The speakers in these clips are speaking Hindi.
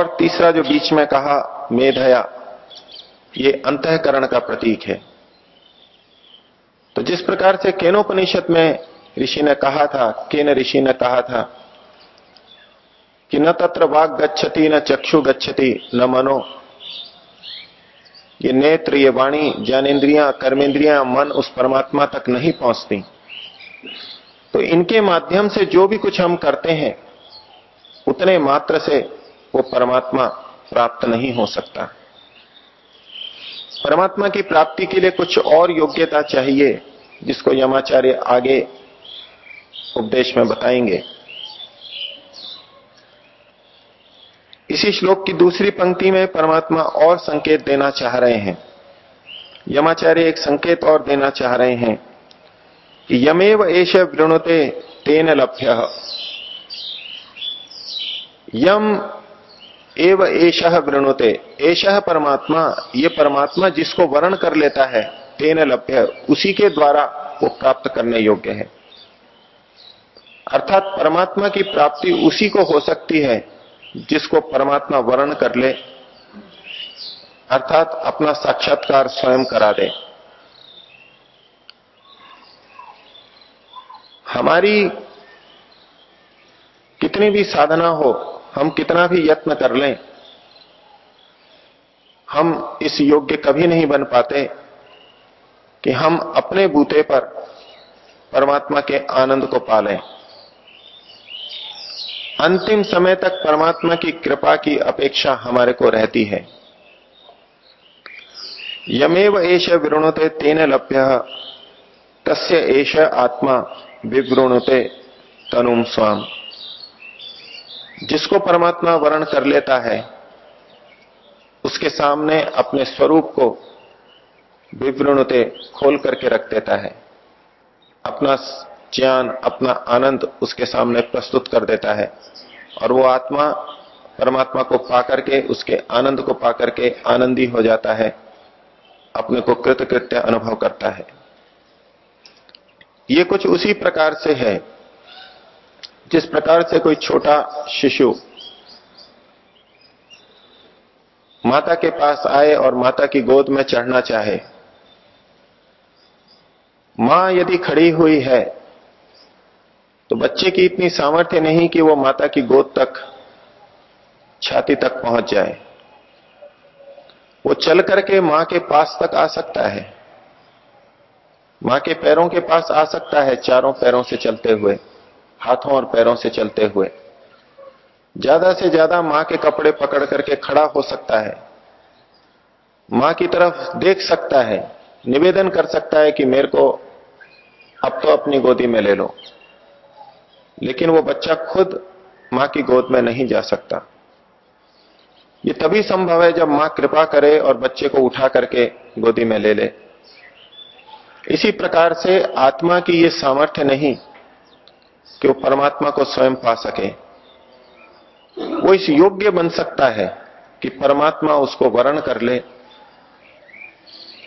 तीसरा जो बीच में कहा मेधया ये अंतकरण का प्रतीक है। तो जिस प्रकार से केनोपनिषद में ऋषि ने कहा था, केन ऋषि ने कहा था कि न तत्र वाग गच्छति, न चक्षु गच्छति, न मनो। ये नेत्र, ये वाणी, ज्ञानेन्द्रिया कर्मेंद्रिया मन उस परमात्मा तक नहीं पहुँचती। तो इनके माध्यम से जो भी कुछ हम करते हैं, उतने मात्र से वो परमात्मा प्राप्त नहीं हो सकता। परमात्मा की प्राप्ति के लिए कुछ और योग्यता चाहिए, जिसको यमाचार्य आगे उपदेश में बताएँगे। इसी श्लोक की दूसरी पंक्ति में परमात्मा और संकेत देना चाह रहे हैं। यमाचार्य एक संकेत और देना चाह रहे हैं कि यमेव एश वृणुते तेन लभ्य। यम एव एश वृणुते एश परमात्मा, ये परमात्मा जिसको वर्ण कर लेता है, तेन लभ्य, उसी के द्वारा वो प्राप्त करने योग्य है। अर्थात परमात्मा की प्राप्ति उसी को हो सकती है, जिसको परमात्मा वर्ण कर ले। अर्थात अपना साक्षात्कार स्वयं करा दे। हमारी कितनी भी साधना हो हम कितना भी यत्न कर लें, हम इस योग्य कभी नहीं बन पाते कि हम अपने बूते पर परमात्मा के आनंद को पालें अंतिम समय तक परमात्मा की कृपा की अपेक्षा हमारे को रहती है। यमेव एश विवृणुते तेन लभ्य, तस्य एश आत्मा विवृणुते तनुम स्वाम। जिसको परमात्मा वर्ण कर लेता है, उसके सामने अपने स्वरूप को विवृणते खोल करके रख देता है। अपना ज्ञान, अपना आनंद उसके सामने प्रस्तुत कर देता है। और वो आत्मा परमात्मा को पाकर के उसके आनंद को पाकर के आनंदी हो जाता है, अपने को कृतकृत्य अनुभव करता है। ये कुछ उसी प्रकार से है जिस प्रकार से कोई छोटा शिशु माता के पास आए और माता की गोद में चढ़ना चाहे, माँ यदि खड़ी हुई है तो बच्चे की इतनी सामर्थ्य नहीं कि वो माता की गोद तक, छाती तक पहुँच जाए। वो चल करके माँ के पास तक आ सकता है। माँ के पैरों के पास आ सकता है, चारों पैरों से चलते हुए। हाथों और पैरों से चलते हुए। ज़्यादा से ज़्यादा माँ के कपड़े पकड़ करके खड़ा हो सकता है। माँ की तरफ़ देख सकता है, निवेदन कर सकता है कि मेरे को अब तो अपनी गोदी में ले लो। लेकिन वो बच्चा खुद माँ की गोद में नहीं जा सकता। ये तभी संभव है जब माँ कृपा करे और बच्चे को उठा करके गोदी में ले ले। इसी प्रकार से आत्मा की ये सामर्थ्य नहीं कि वो परमात्मा को स्वयं पा सके। वो इस योग्य बन सकता है कि परमात्मा उसको वर्ण कर ले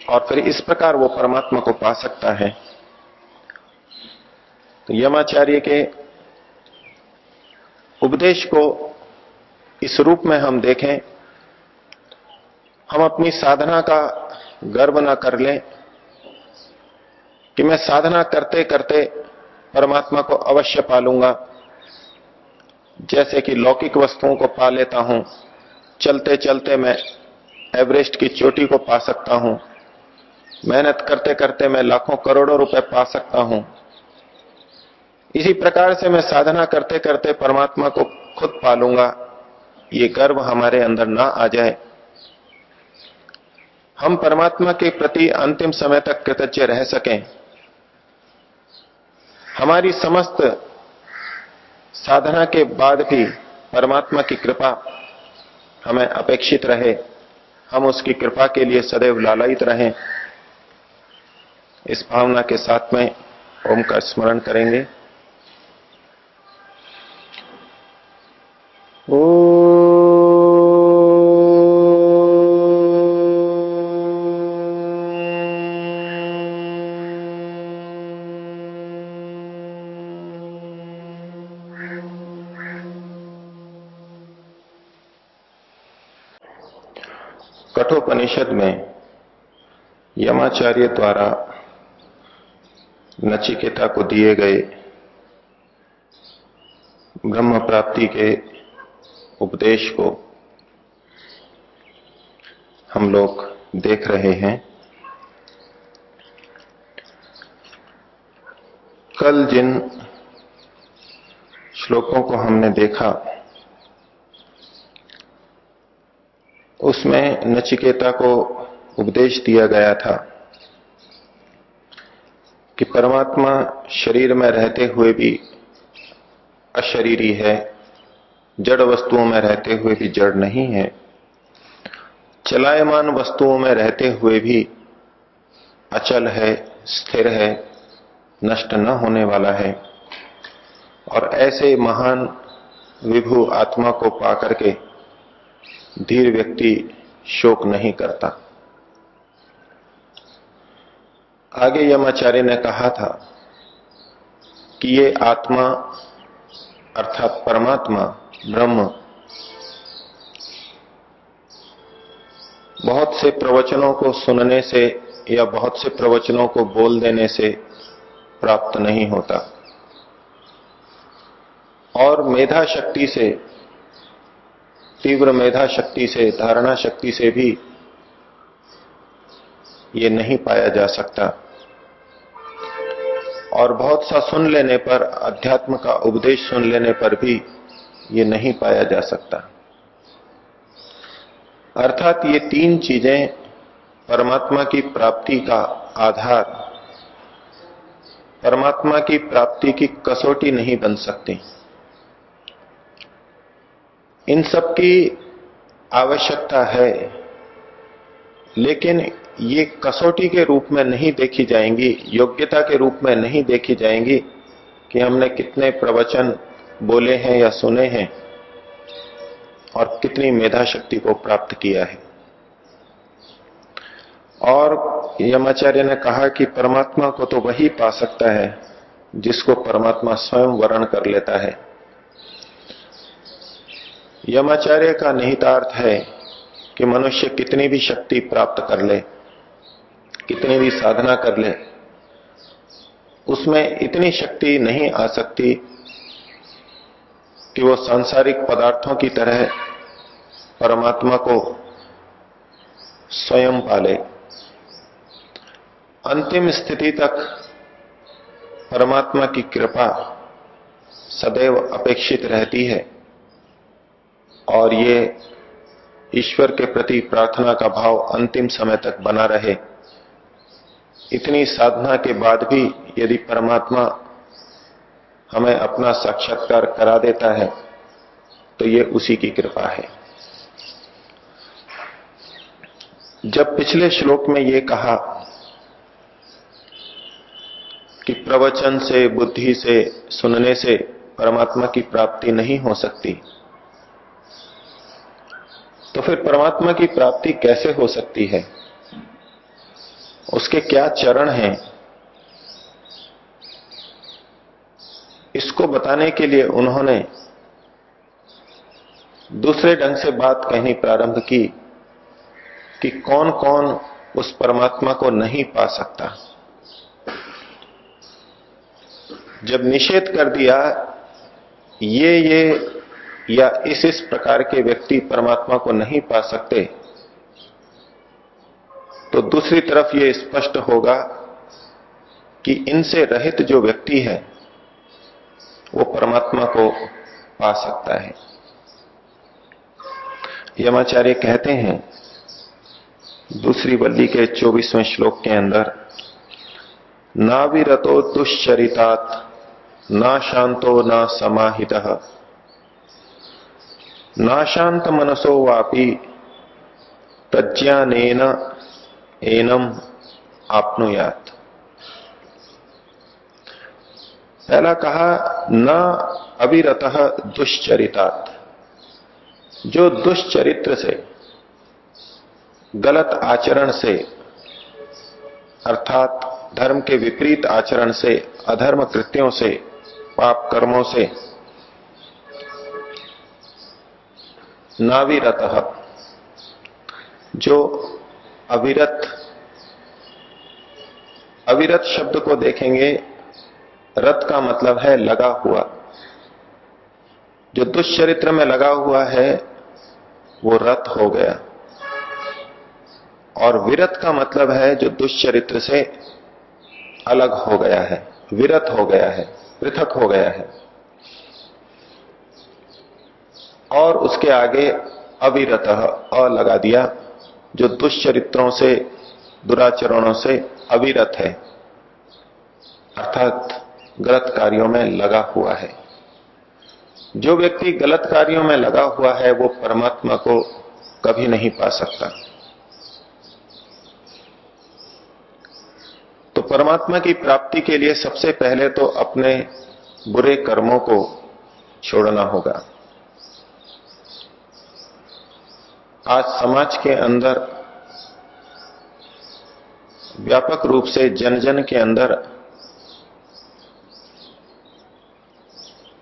और फिर इस प्रकार वो परमात्मा को पा सकता है। तो यमाचार्य के उपदेश को इस रूप में हम देखें। हम अपनी साधना का गर्व ना कर ले कि मैं साधना करते करते परमात्मा को अवश्य पालूँगा। जैसे कि लौकिक वस्तुओं को पा लेता हूँ चलते चलते मैं एवरेस्ट की चोटी को पा सकता हूँ। मेहनत करते करते मैं लाखों करोड़ों रुपए पा सकता हूँ। इसी प्रकार से मैं साधना करते करते परमात्मा को खुद पालूँगा। ये गर्व हमारे अंदर ना आ जाए। हम परमात्मा के प्रति अंतिम समय तक कृतज्ञ रह सकें। हमारी समस्त साधना के बाद भी परमात्मा की कृपा हमें अपेक्षित रहे। हम उसकी कृपा के लिए सदैव लालयित रहें। इस भावना के साथ में ओम का स्मरण करेंगे। ओ कठोपनिषद में यमाचार्य द्वारा नचिकेता को दिए गए ब्रह्म प्राप्ति के उपदेश को हम लोग देख रहे हैं। कल जिन श्लोकों को हमने देखा उसमें नचिकेता को उपदेश दिया गया था कि परमात्मा शरीर में रहते हुए भी अशरीरी है, जड़ वस्तुओं में रहते हुए भी जड़ नहीं है, चलायमान वस्तुओं में रहते हुए भी अचल है, स्थिर है, नष्ट न होने वाला है। और ऐसे महान विभु आत्मा को पाकर के धीर व्यक्ति शोक नहीं करता। आगे यमाचार्य ने कहा था कि ये आत्मा अर्थात परमात्मा, ब्रह्म, बहुत से प्रवचनों को सुनने से या बहुत से प्रवचनों को बोल देने से प्राप्त नहीं होता। और मेधा शक्ति से तीव्र मेधा शक्ति से, धारणा शक्ति से भी ये नहीं पाया जा सकता। और बहुत सा सुन लेने पर, अध्यात्म का उपदेश सुन लेने पर भी ये नहीं पाया जा सकता। अर्थात ये तीन चीज़ें परमात्मा की प्राप्ति का आधार। परमात्मा की प्राप्ति की कसौटी नहीं बन सकती। इन सब की आवश्यकता है, लेकिन ये कसौटी के रूप में नहीं देखी जाएँगी, योग्यता के रूप में नहीं देखी जाएँगी कि हमने कितने प्रवचन बोले हैं या सुने हैं और कितनी मेधा शक्ति को प्राप्त किया है। और यमाचार्य ने कहा कि परमात्मा को तो वही पा सकता है जिसको परमात्मा स्वयं वर्ण कर लेता है। यमाचार्य का निहितार्थ है कि मनुष्य कितनी भी शक्ति प्राप्त कर ले, कितनी भी साधना कर ले, उसमें इतनी शक्ति नहीं आ सकती कि वो सांसारिक पदार्थों की तरह परमात्मा को स्वयं पाले। अंतिम स्थिति तक परमात्मा की कृपा सदैव अपेक्षित रहती है। और ये ईश्वर के प्रति प्रार्थना का भाव अंतिम समय तक बना रहे। इतनी साधना के बाद भी यदि परमात्मा हमें अपना साक्षात्कार करा देता है तो ये उसी की कृपा है। जब पिछले श्लोक में ये कहा कि प्रवचन से, बुद्धि से, सुनने से परमात्मा की प्राप्ति नहीं हो सकती तो फिर परमात्मा की प्राप्ति कैसे हो सकती है? उसके क्या चरण हैं? इसको बताने के लिए उन्होंने दूसरे ढंग से बात कहनी प्रारंभ की कि कौन कौन उस परमात्मा को नहीं पा सकता। जब निषेध कर दिया ये ये या इस इस प्रकार के व्यक्ति परमात्मा को नहीं पा सकते तो दूसरी तरफ़ यह स्पष्ट होगा कि इनसे रहित जो व्यक्ति है, वो परमात्मा को पा सकता है। यमाचार्य कहते हैं, दूसरी बल्ली के चौबीसवें श्लोक के अंदर, नाविरतो दुश्चरितात्, ना शांतो ना समाहित। ना शांत मनसो वापी तज्ञान एनम आपनुयात। पहला कहा, न अविरत दुश्चरितात। जो दुश्चरित्र से, गलत आचरण से, अर्थात धर्म के विपरीत आचरण से, अधर्म कृत्यों से, पाप कर्मों से नाविरत। जो अविरत अविरत शब्द को देखेंगे, रत का मतलब है लगा हुआ। जो दुष्चरित्र में लगा हुआ है, वो रत हो गया। और विरत का मतलब है जो दुष्चरित्र से अलग हो गया है, विरत हो गया है, पृथक हो गया है। और उसके आगे अविरत अ लगा दिया, जो दुष्चरित्रों से, दुराचरणों से अविरत है। अर्थात गलत कार्यों में लगा हुआ है। जो व्यक्ति गलत कार्यों में लगा हुआ है, वो परमात्मा को कभी नहीं पा सकता। तो परमात्मा की प्राप्ति के लिए सबसे पहले तो अपने बुरे कर्मों को छोड़ना होगा। आज समाज के अंदर व्यापक रूप से जन जन के अंदर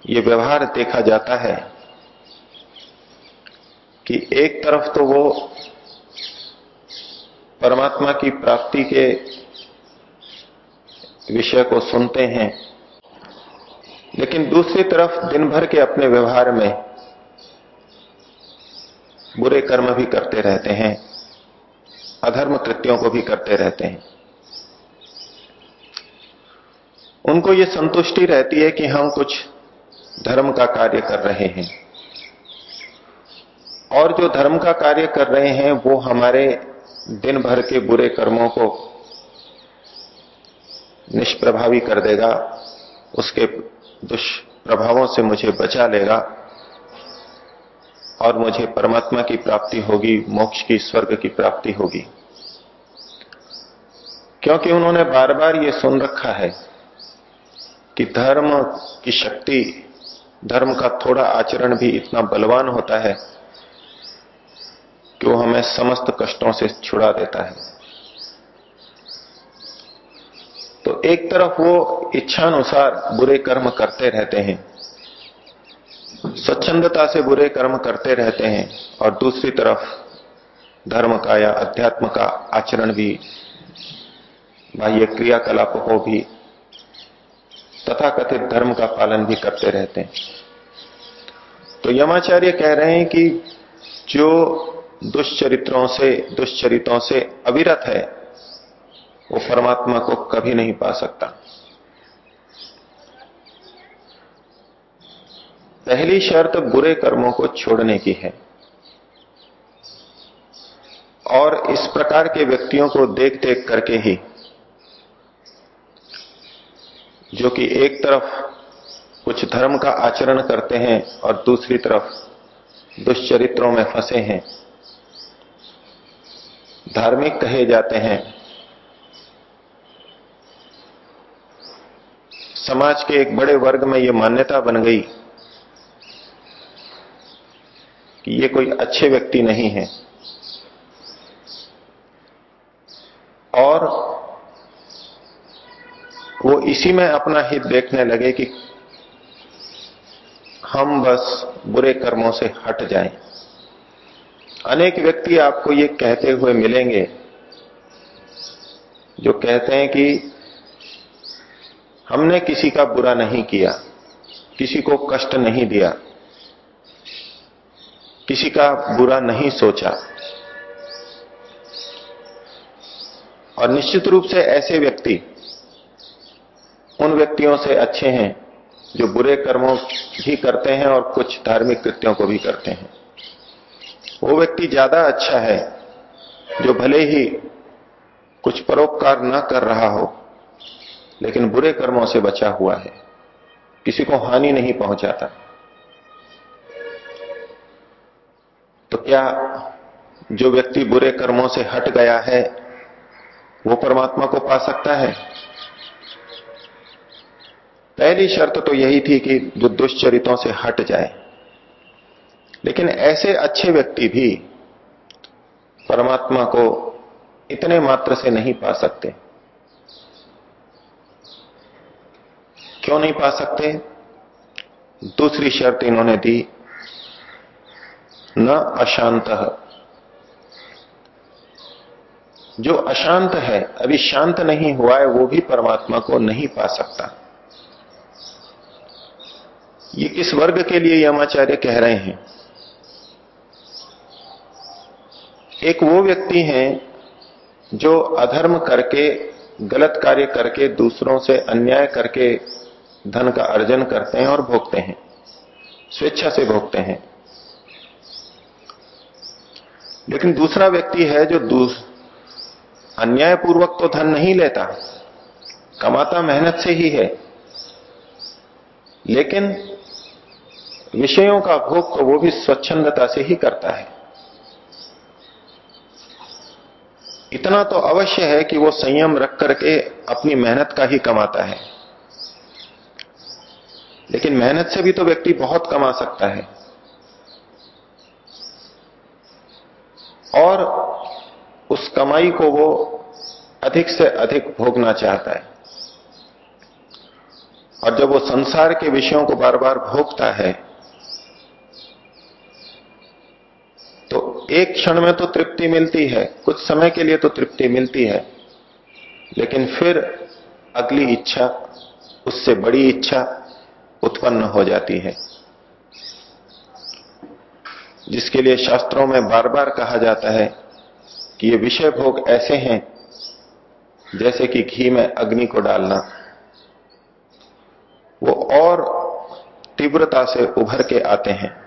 ये व्यवहार देखा जाता है कि एक तरफ़ तो वो परमात्मा की प्राप्ति के विषय को सुनते हैं, लेकिन दूसरी तरफ़ दिन भर के अपने व्यवहार में बुरे कर्म भी करते रहते हैं, अधर्म कृत्यों को भी करते रहते हैं। उनको यह संतुष्टि रहती है कि हम कुछ धर्म का कार्य कर रहे हैं। और जो धर्म का कार्य कर रहे हैं, वो हमारे दिन भर के बुरे कर्मों को निष्प्रभावी कर देगा, उसके दुष्प्रभावों से मुझे बचा लेगा। और मुझे परमात्मा की प्राप्ति होगी, मोक्ष की, स्वर्ग की प्राप्ति होगी। क्योंकि उन्होंने बार बार ये सुन रखा है कि धर्म की शक्ति, धर्म का थोड़ा आचरण भी इतना बलवान होता है कि वो हमें समस्त कष्टों से छुड़ा देता है। तो एक तरफ़ वो इच्छानुसार बुरे कर्म करते रहते हैं स्वच्छंदता से बुरे कर्म करते रहते हैं और दूसरी तरफ़ धर्म का या अध्यात्म का आचरण भी बाह्य क्रियाकलापों को भी तथा कथित धर्म का पालन भी करते रहते हैं। तो यमाचार्य कह रहे हैं कि जो दुष्चरित्रों से, दुष्चरितों से अविरत है, वो परमात्मा को कभी नहीं पा सकता। पहली शर्त बुरे कर्मों को छोड़ने की है। और इस प्रकार के व्यक्तियों को देख देख करके ही, जो कि एक तरफ़ कुछ धर्म का आचरण करते हैं और दूसरी तरफ़ दुष्चरित्रों में फंसे हैं। धार्मिक कहे जाते हैं। समाज के एक बड़े वर्ग में यह मान्यता बन गई कि ये कोई अच्छे व्यक्ति नहीं है और वो इसी में अपना हित देखने लगे कि हम बस बुरे कर्मों से हट जाएँ। अनेक व्यक्ति आपको ये कहते हुए मिलेंगे, जो कहते हैं कि हमने किसी का बुरा नहीं किया, किसी को कष्ट नहीं दिया किसी का बुरा नहीं सोचा। और निश्चित रूप से ऐसे व्यक्ति उन व्यक्तियों से अच्छे हैं जो बुरे कर्मों भी करते हैं और कुछ धार्मिक कृत्यों को भी करते हैं। वो व्यक्ति ज़्यादा अच्छा है जो भले ही कुछ परोपकार न कर रहा हो, लेकिन बुरे कर्मों से बचा हुआ है। किसी को हानि नहीं पहुंचाता। तो क्या जो व्यक्ति बुरे कर्मों से हट गया है, वो परमात्मा को पा सकता है? पहली शर्त तो यही थी कि जो दुष्चरितों से हट जाए। लेकिन ऐसे अच्छे व्यक्ति भी परमात्मा को इतने मात्र से नहीं पा सकते। क्यों नहीं पा सकते? दूसरी शर्त इन्होंने दी न अशांत। जो अशांत है, अभी शांत नहीं हुआ है, वो भी परमात्मा को नहीं पा सकता। ये किस वर्ग के लिए यमाचार्य कह रहे हैं। एक वो व्यक्ति हैं, जो अधर्म करके, गलत कार्य करके, दूसरों से अन्याय करके धन का अर्जन करते हैं और भोगते हैं। स्वेच्छा से भोगते हैं। लेकिन दूसरा व्यक्ति है जो अन्यायपूर्वक तो धन नहीं लेता, कमाता मेहनत से ही है। लेकिन विषयों का भोग तो वो भी स्वच्छंदता से ही करता है। इतना तो अवश्य है कि वो संयम रख करके अपनी मेहनत का ही कमाता है। लेकिन मेहनत से भी तो व्यक्ति बहुत कमा सकता है। और उस कमाई को वो अधिक से अधिक भोगना चाहता है। और जब वो संसार के विषयों को बार बार भोगता है तो एक क्षण में तो तृप्ति मिलती है, कुछ समय के लिए तो तृप्ति मिलती है, लेकिन फिर अगली इच्छा, उससे बड़ी इच्छा उत्पन्न हो जाती है। जिसके लिए शास्त्रों में बार बार कहा जाता है कि ये विषय भोग ऐसे हैं जैसे कि घी में अग्नि को डालना। वो और तीव्रता से उभर के आते हैं।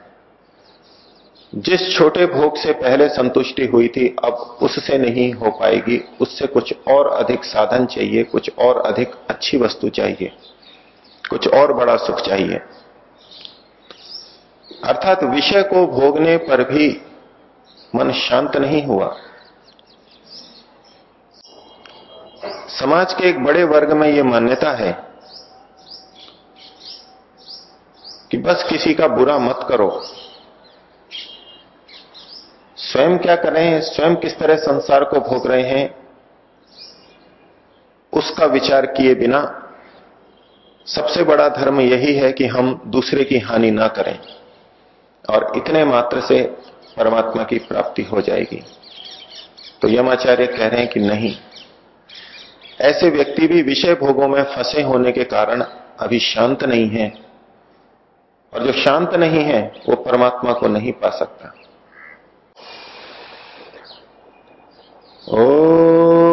जिस छोटे भोग से पहले संतुष्टि हुई थी, अब उससे नहीं हो पाएगी। उससे कुछ और अधिक साधन चाहिए, कुछ और अधिक अच्छी वस्तु चाहिए, कुछ और बड़ा सुख चाहिए। अर्थात विषय को भोगने पर भी मन शांत नहीं हुआ। समाज के एक बड़े वर्ग में यह मान्यता है कि बस किसी का बुरा मत करो। स्वयं क्या करें स्वयं किस तरह संसार को भोग रहे हैं? उसका विचार किए बिना सबसे बड़ा धर्म यही है कि हम दूसरे की हानि ना करें। और इतने मात्र से परमात्मा की प्राप्ति हो जाएगी। तो यमाचार्य कह रहे हैं कि नहीं। ऐसे व्यक्ति भी विषय भोगों में फंसे होने के कारण अभी शांत नहीं है। और जो शांत नहीं है, वो परमात्मा को नहीं पा सकता। ओ